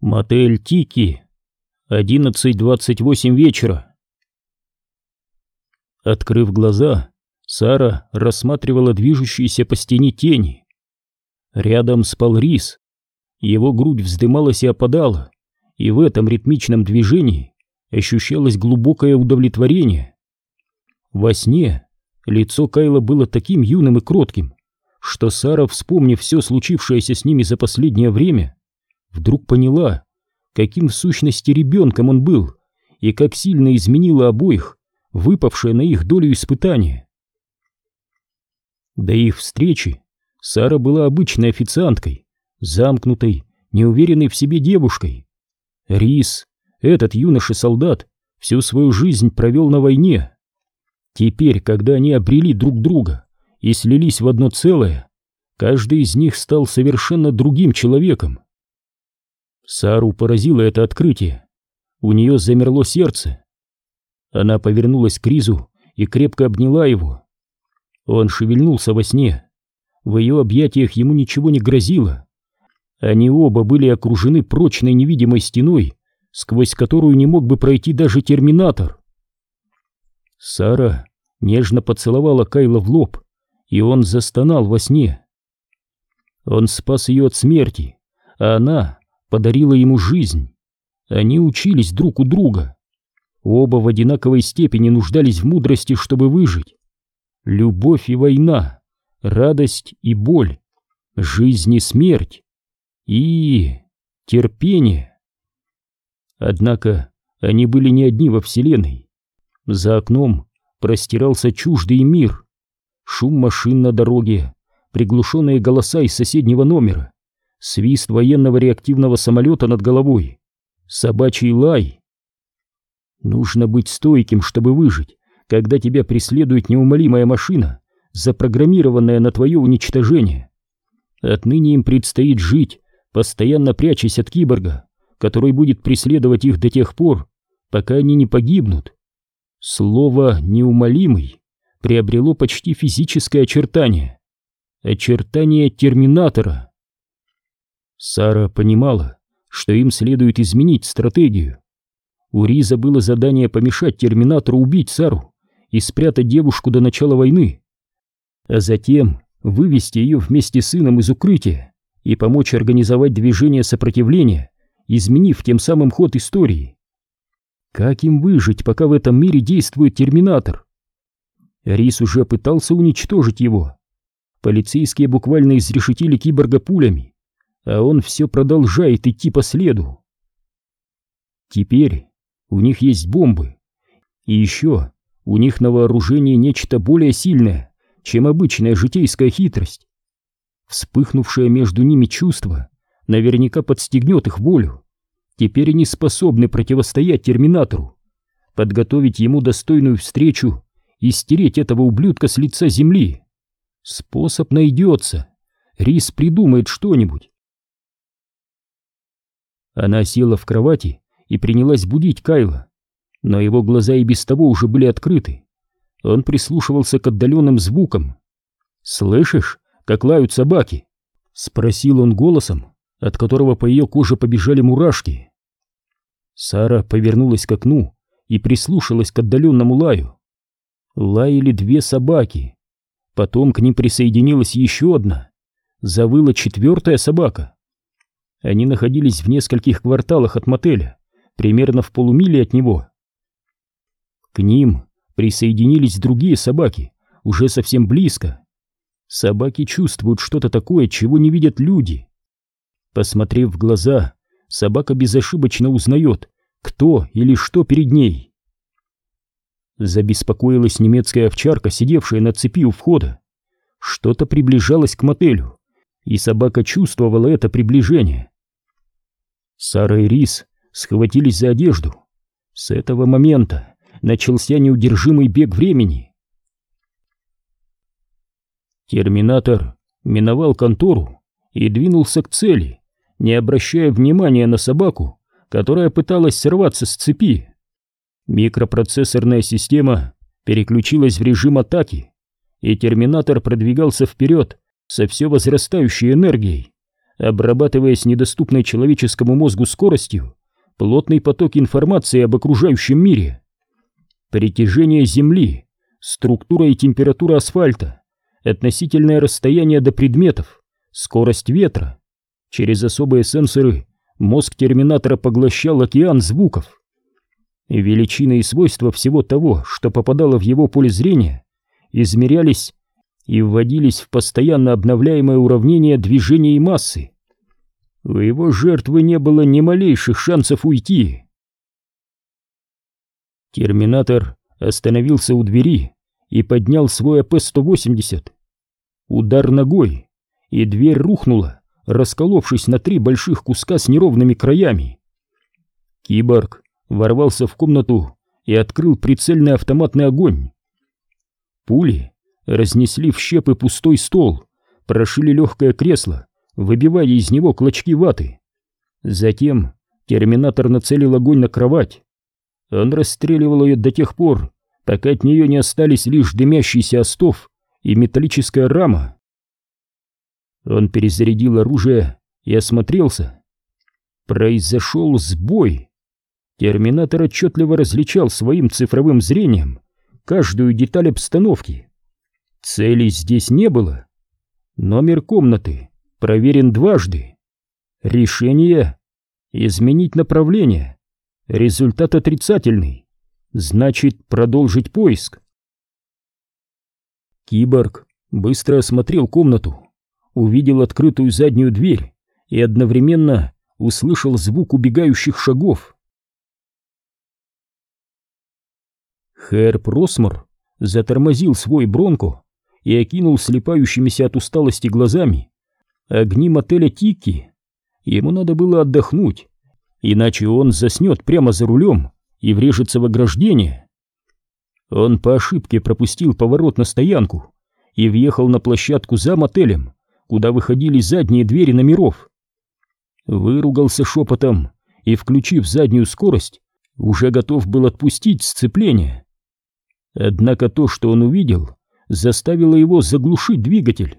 Мотель Тики. 11.28 вечера. Открыв глаза, Сара рассматривала движущиеся по стене тени. Рядом спал Рис. Его грудь вздымалась и опадала, и в этом ритмичном движении ощущалось глубокое удовлетворение. Во сне лицо Кайла было таким юным и кротким, что Сара, вспомнив все случившееся с ними за последнее время, вдруг поняла, каким в сущности ребенком он был и как сильно изменило обоих выпавшее на их долю испытание. До их встречи Сара была обычной официанткой, замкнутой, неуверенной в себе девушкой. Рис, этот юноша-солдат, всю свою жизнь провел на войне. Теперь, когда они обрели друг друга и слились в одно целое, каждый из них стал совершенно другим человеком. Сару поразило это открытие. У нее замерло сердце. Она повернулась к Ризу и крепко обняла его. Он шевельнулся во сне. В ее объятиях ему ничего не грозило. Они оба были окружены прочной невидимой стеной, сквозь которую не мог бы пройти даже терминатор. Сара нежно поцеловала Кайла в лоб, и он застонал во сне. Он спас ее от смерти, а она подарила ему жизнь. Они учились друг у друга. Оба в одинаковой степени нуждались в мудрости, чтобы выжить. Любовь и война, радость и боль, жизнь и смерть и терпение. Однако они были не одни во Вселенной. За окном простирался чуждый мир. Шум машин на дороге, приглушенные голоса из соседнего номера, свист военного реактивного самолета над головой, собачий лай. Нужно быть стойким, чтобы выжить, когда тебя преследует неумолимая машина, запрограммированная на твое уничтожение. Отныне им предстоит жить, постоянно прячась от киборга, который будет преследовать их до тех пор, пока они не погибнут. Слово «неумолимый» приобрело почти физическое очертание. Очертание терминатора — Сара понимала, что им следует изменить стратегию. У Риза было задание помешать Терминатору убить Сару и спрятать девушку до начала войны, а затем вывести ее вместе с сыном из укрытия и помочь организовать движение сопротивления, изменив тем самым ход истории. Как им выжить, пока в этом мире действует Терминатор? Рис уже пытался уничтожить его. Полицейские буквально изрешетили киборга пулями, а он все продолжает идти по следу. Теперь у них есть бомбы. И еще у них на вооружении нечто более сильное, чем обычная житейская хитрость. Вспыхнувшее между ними чувство наверняка подстегнет их волю. Теперь они способны противостоять Терминатору, подготовить ему достойную встречу и стереть этого ублюдка с лица земли. Способ найдется. Рис придумает что-нибудь. Она села в кровати и принялась будить Кайла, но его глаза и без того уже были открыты. Он прислушивался к отдаленным звукам. «Слышишь, как лают собаки?» — спросил он голосом, от которого по ее коже побежали мурашки. Сара повернулась к окну и прислушалась к отдаленному лаю. Лаяли две собаки. Потом к ним присоединилась еще одна. Завыла четвертая собака. Они находились в нескольких кварталах от мотеля, примерно в полумиле от него. К ним присоединились другие собаки, уже совсем близко. Собаки чувствуют что-то такое, чего не видят люди. Посмотрев в глаза, собака безошибочно узнает, кто или что перед ней. Забеспокоилась немецкая овчарка, сидевшая на цепи у входа. Что-то приближалось к мотелю и собака чувствовала это приближение. Сара и Рис схватились за одежду. С этого момента начался неудержимый бег времени. Терминатор миновал контору и двинулся к цели, не обращая внимания на собаку, которая пыталась сорваться с цепи. Микропроцессорная система переключилась в режим атаки, и терминатор продвигался вперед со все возрастающей энергией, обрабатывая с недоступной человеческому мозгу скоростью плотный поток информации об окружающем мире. Притяжение Земли, структура и температура асфальта, относительное расстояние до предметов, скорость ветра. Через особые сенсоры мозг терминатора поглощал океан звуков. Величины и свойства всего того, что попадало в его поле зрения, измерялись и вводились в постоянно обновляемое уравнение движения и массы. У его жертвы не было ни малейших шансов уйти. Терминатор остановился у двери и поднял свой АП-180. Удар ногой, и дверь рухнула, расколовшись на три больших куска с неровными краями. Киборг ворвался в комнату и открыл прицельный автоматный огонь. Пули разнесли в щепы пустой стол, прошили легкое кресло, выбивая из него клочки ваты. Затем терминатор нацелил огонь на кровать. Он расстреливал ее до тех пор, пока от нее не остались лишь дымящийся остов и металлическая рама. Он перезарядил оружие и осмотрелся. Произошел сбой. Терминатор отчетливо различал своим цифровым зрением каждую деталь обстановки. Цели здесь не было. Номер комнаты проверен дважды. Решение — изменить направление. Результат отрицательный. Значит, продолжить поиск. Киборг быстро осмотрел комнату, увидел открытую заднюю дверь и одновременно услышал звук убегающих шагов. Хэрп Росмор затормозил свой бронко и окинул слепающимися от усталости глазами огни мотеля Тики. Ему надо было отдохнуть, иначе он заснет прямо за рулем и врежется в ограждение. Он по ошибке пропустил поворот на стоянку и въехал на площадку за мотелем, куда выходили задние двери номеров. Выругался шепотом и, включив заднюю скорость, уже готов был отпустить сцепление. Однако то, что он увидел, заставило его заглушить двигатель.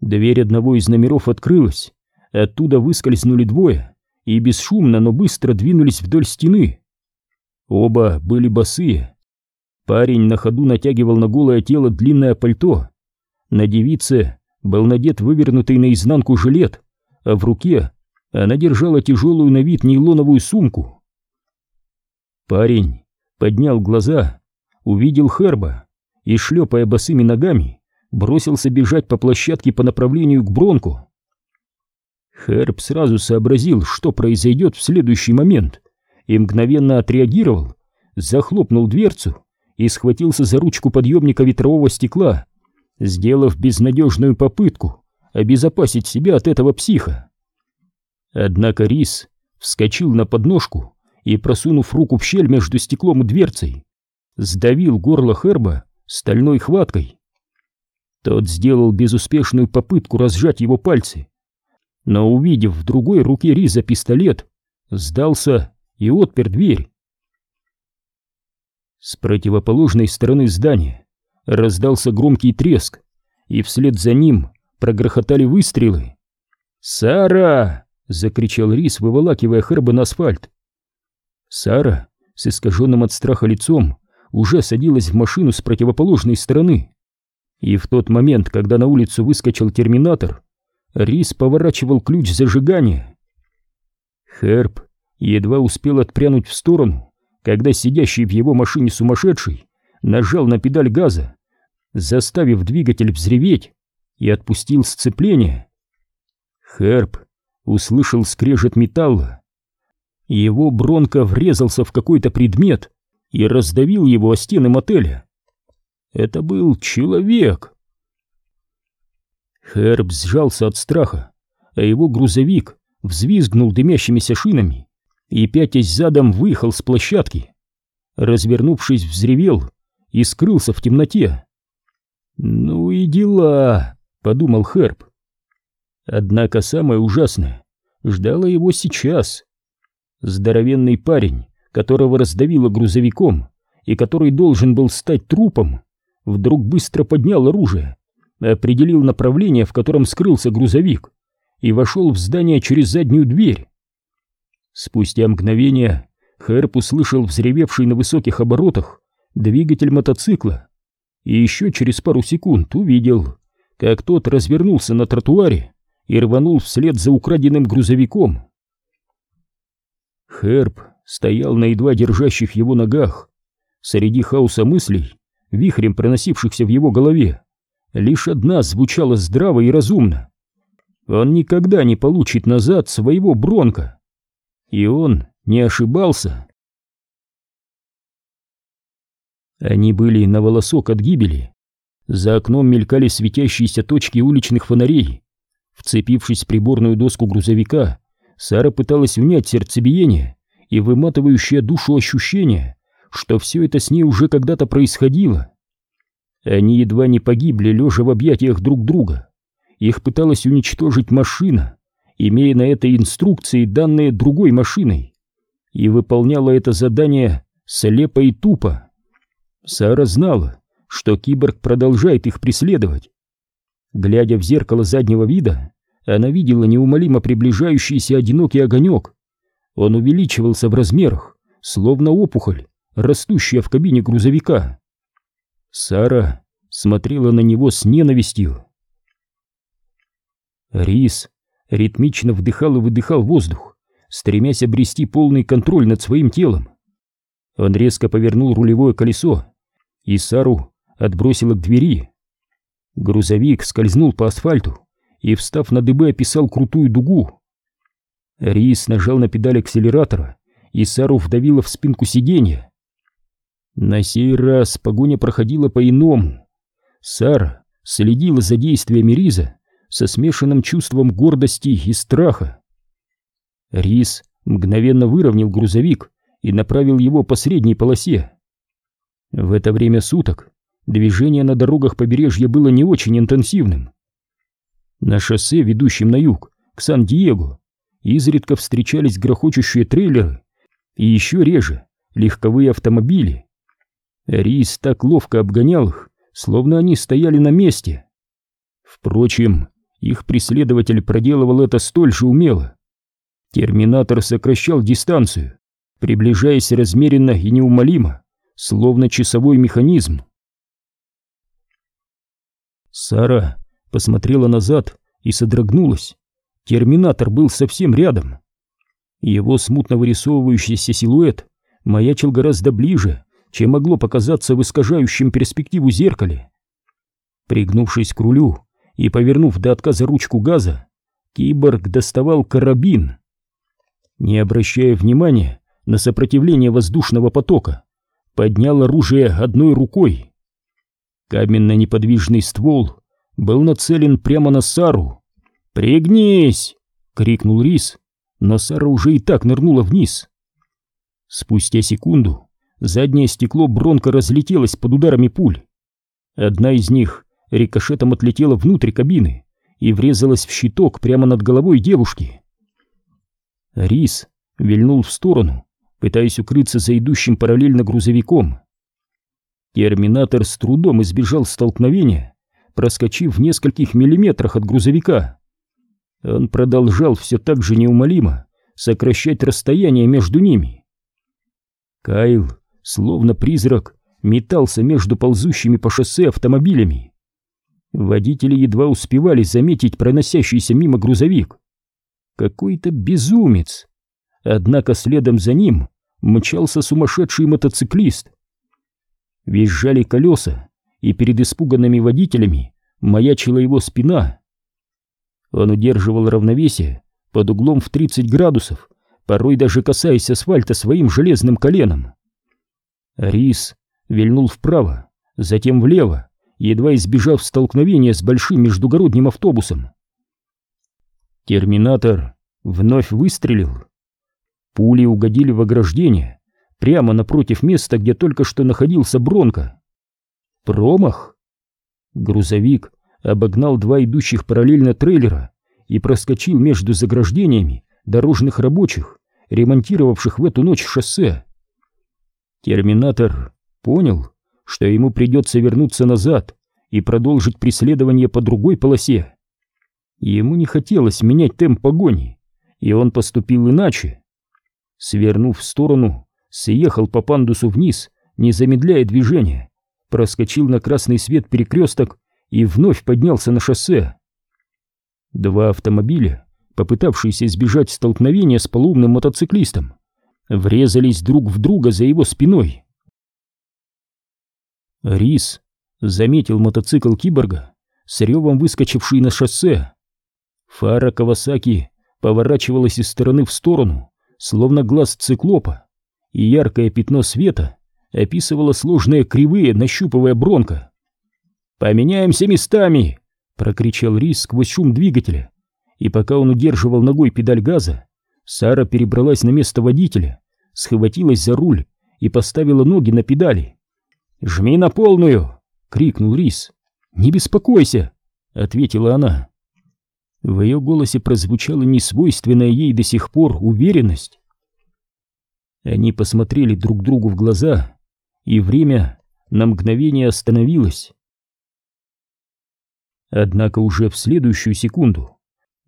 Дверь одного из номеров открылась, оттуда выскользнули двое и бесшумно, но быстро двинулись вдоль стены. Оба были босые. Парень на ходу натягивал на голое тело длинное пальто. На девице был надет вывернутый наизнанку жилет, а в руке она держала тяжелую на вид нейлоновую сумку. Парень поднял глаза увидел Херба и, шлепая босыми ногами, бросился бежать по площадке по направлению к Бронку. Херб сразу сообразил, что произойдет в следующий момент, и мгновенно отреагировал, захлопнул дверцу и схватился за ручку подъемника ветрового стекла, сделав безнадежную попытку обезопасить себя от этого психа. Однако Рис вскочил на подножку и, просунув руку в щель между стеклом и дверцей, сдавил горло Херба стальной хваткой. Тот сделал безуспешную попытку разжать его пальцы, но, увидев в другой руке Риза пистолет, сдался и отпер дверь. С противоположной стороны здания раздался громкий треск, и вслед за ним прогрохотали выстрелы. «Сара!» — закричал Рис, выволакивая Херба на асфальт. Сара с искаженным от страха лицом уже садилась в машину с противоположной стороны. И в тот момент, когда на улицу выскочил терминатор, Рис поворачивал ключ зажигания. Херб едва успел отпрянуть в сторону, когда сидящий в его машине сумасшедший нажал на педаль газа, заставив двигатель взреветь, и отпустил сцепление. Херб услышал скрежет металла. Его бронко врезался в какой-то предмет, и раздавил его о стены мотеля. Это был человек. Херб сжался от страха, а его грузовик взвизгнул дымящимися шинами и, пятясь задом, выехал с площадки. Развернувшись, взревел и скрылся в темноте. «Ну и дела», — подумал Херб. Однако самое ужасное ждало его сейчас. Здоровенный парень которого раздавило грузовиком и который должен был стать трупом, вдруг быстро поднял оружие, определил направление, в котором скрылся грузовик, и вошел в здание через заднюю дверь. Спустя мгновение Хэрп услышал взревевший на высоких оборотах двигатель мотоцикла и еще через пару секунд увидел, как тот развернулся на тротуаре и рванул вслед за украденным грузовиком. Хэрп стоял на едва держащих его ногах. Среди хаоса мыслей, вихрем проносившихся в его голове, лишь одна звучала здраво и разумно. Он никогда не получит назад своего Бронка. И он не ошибался. Они были на волосок от гибели. За окном мелькали светящиеся точки уличных фонарей. Вцепившись в приборную доску грузовика, Сара пыталась унять сердцебиение и выматывающее душу ощущение, что все это с ней уже когда-то происходило. Они едва не погибли, лежа в объятиях друг друга. Их пыталась уничтожить машина, имея на это инструкции, данные другой машиной, и выполняла это задание слепо и тупо. Сара знала, что киборг продолжает их преследовать. Глядя в зеркало заднего вида, она видела неумолимо приближающийся одинокий огонек. Он увеличивался в размерах, словно опухоль, растущая в кабине грузовика. Сара смотрела на него с ненавистью. Рис ритмично вдыхал и выдыхал воздух, стремясь обрести полный контроль над своим телом. Он резко повернул рулевое колесо, и Сару отбросило к двери. Грузовик скользнул по асфальту и, встав на дыбы, описал крутую дугу. Рис нажал на педаль акселератора, и Сару вдавило в спинку сиденья. На сей раз погоня проходила по-иному. Сара следила за действиями Риза со смешанным чувством гордости и страха. Рис мгновенно выровнял грузовик и направил его по средней полосе. В это время суток движение на дорогах побережья было не очень интенсивным. На шоссе, ведущем на юг, к Сан-Диего, изредка встречались грохочущие трейлеры и еще реже легковые автомобили. Рис так ловко обгонял их, словно они стояли на месте. Впрочем, их преследователь проделывал это столь же умело. Терминатор сокращал дистанцию, приближаясь размеренно и неумолимо, словно часовой механизм. Сара посмотрела назад и содрогнулась. Терминатор был совсем рядом. Его смутно вырисовывающийся силуэт маячил гораздо ближе, чем могло показаться в искажающем перспективу зеркале. Пригнувшись к рулю и повернув до отказа ручку газа, киборг доставал карабин. Не обращая внимания на сопротивление воздушного потока, поднял оружие одной рукой. Каменно-неподвижный ствол был нацелен прямо на Сару. «Пригнись!» — крикнул Рис, но Сара уже и так нырнула вниз. Спустя секунду заднее стекло Бронко разлетелось под ударами пуль. Одна из них рикошетом отлетела внутрь кабины и врезалась в щиток прямо над головой девушки. Рис вильнул в сторону, пытаясь укрыться за идущим параллельно грузовиком. Терминатор с трудом избежал столкновения, проскочив в нескольких миллиметрах от грузовика. Он продолжал все так же неумолимо сокращать расстояние между ними. Кайл, словно призрак, метался между ползущими по шоссе автомобилями. Водители едва успевали заметить проносящийся мимо грузовик. Какой-то безумец! Однако следом за ним мчался сумасшедший мотоциклист. Визжали колеса, и перед испуганными водителями маячила его спина. Он удерживал равновесие под углом в 30 градусов, порой даже касаясь асфальта своим железным коленом. Рис вильнул вправо, затем влево, едва избежав столкновения с большим междугородним автобусом. Терминатор вновь выстрелил. Пули угодили в ограждение, прямо напротив места, где только что находился Бронко. Промах? Грузовик обогнал два идущих параллельно трейлера и проскочил между заграждениями дорожных рабочих, ремонтировавших в эту ночь шоссе. Терминатор понял, что ему придется вернуться назад и продолжить преследование по другой полосе. Ему не хотелось менять темп погони, и он поступил иначе. Свернув в сторону, съехал по пандусу вниз, не замедляя движения, проскочил на красный свет перекресток и вновь поднялся на шоссе. Два автомобиля, попытавшиеся избежать столкновения с полумным мотоциклистом, врезались друг в друга за его спиной. Рис заметил мотоцикл киборга, с ревом выскочивший на шоссе. Фара Кавасаки поворачивалась из стороны в сторону, словно глаз циклопа, и яркое пятно света описывало сложные кривые, нащупывая бронко. «Поменяемся местами!» — прокричал Рис сквозь шум двигателя, и пока он удерживал ногой педаль газа, Сара перебралась на место водителя, схватилась за руль и поставила ноги на педали. «Жми на полную!» — крикнул Рис. «Не беспокойся!» — ответила она. В ее голосе прозвучала несвойственная ей до сих пор уверенность. Они посмотрели друг другу в глаза, и время на мгновение остановилось. Однако уже в следующую секунду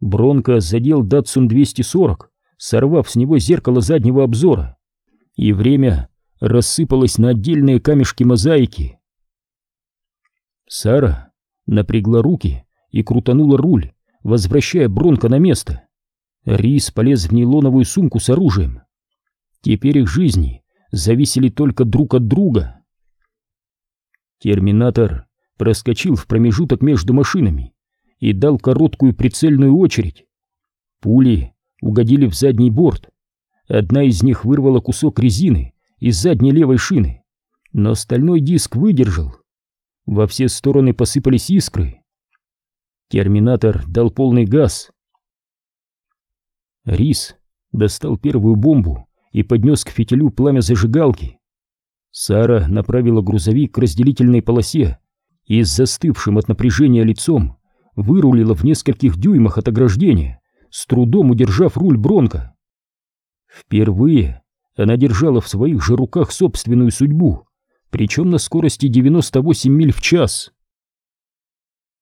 Бронко задел Датсун 240, сорвав с него зеркало заднего обзора, и время рассыпалось на отдельные камешки мозаики. Сара напрягла руки и крутанула руль, возвращая Бронко на место. Рис полез в нейлоновую сумку с оружием. Теперь их жизни зависели только друг от друга. Терминатор проскочил в промежуток между машинами и дал короткую прицельную очередь. Пули угодили в задний борт. Одна из них вырвала кусок резины из задней левой шины, но стальной диск выдержал. Во все стороны посыпались искры. Терминатор дал полный газ. Рис достал первую бомбу и поднес к фитилю пламя зажигалки. Сара направила грузовик к разделительной полосе и с застывшим от напряжения лицом вырулила в нескольких дюймах от ограждения, с трудом удержав руль Бронко. Впервые она держала в своих же руках собственную судьбу, причем на скорости 98 миль в час.